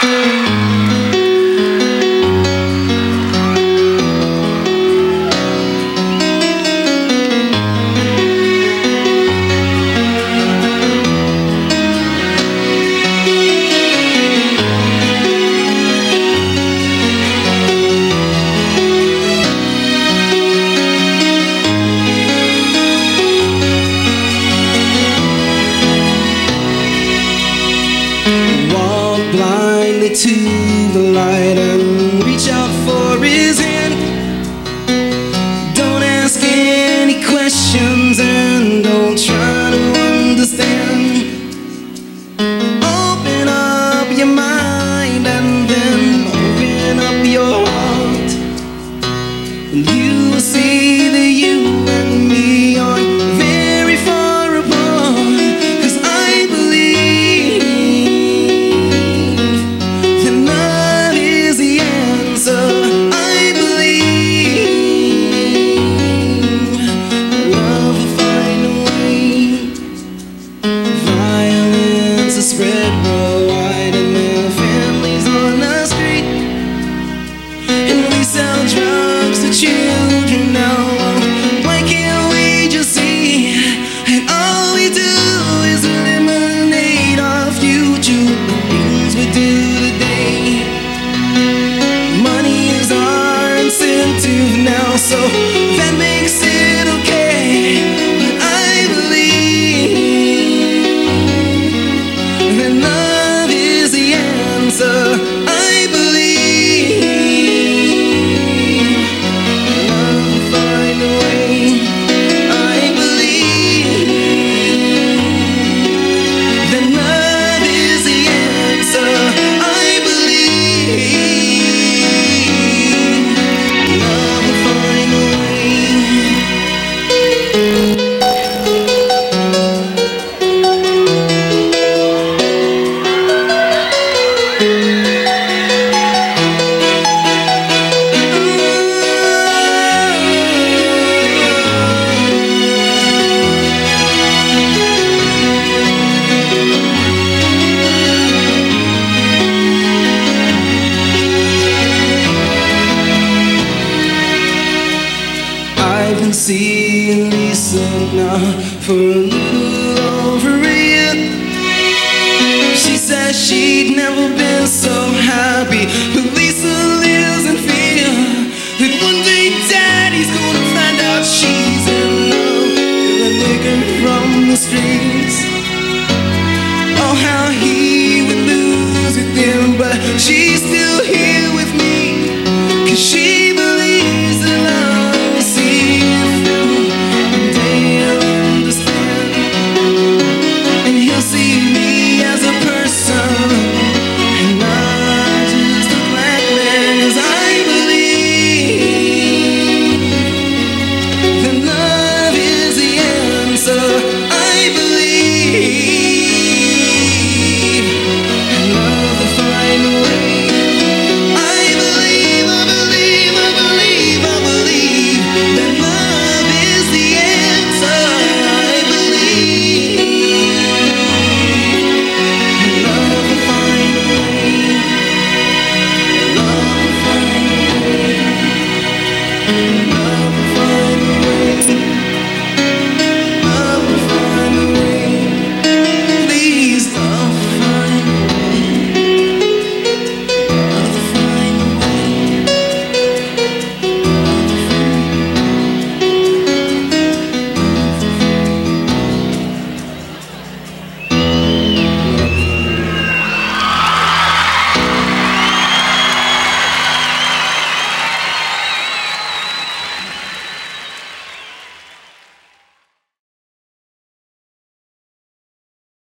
Música to the light and reach out for his hand. Don't ask any questions and don't try to understand. Open up your mind and then open up your heart. dancing now for a little over a year. She said she'd never been so happy, but Lisa lives in fear that one day Daddy's gonna find out she's in love with a nigga from the streets. Oh, how he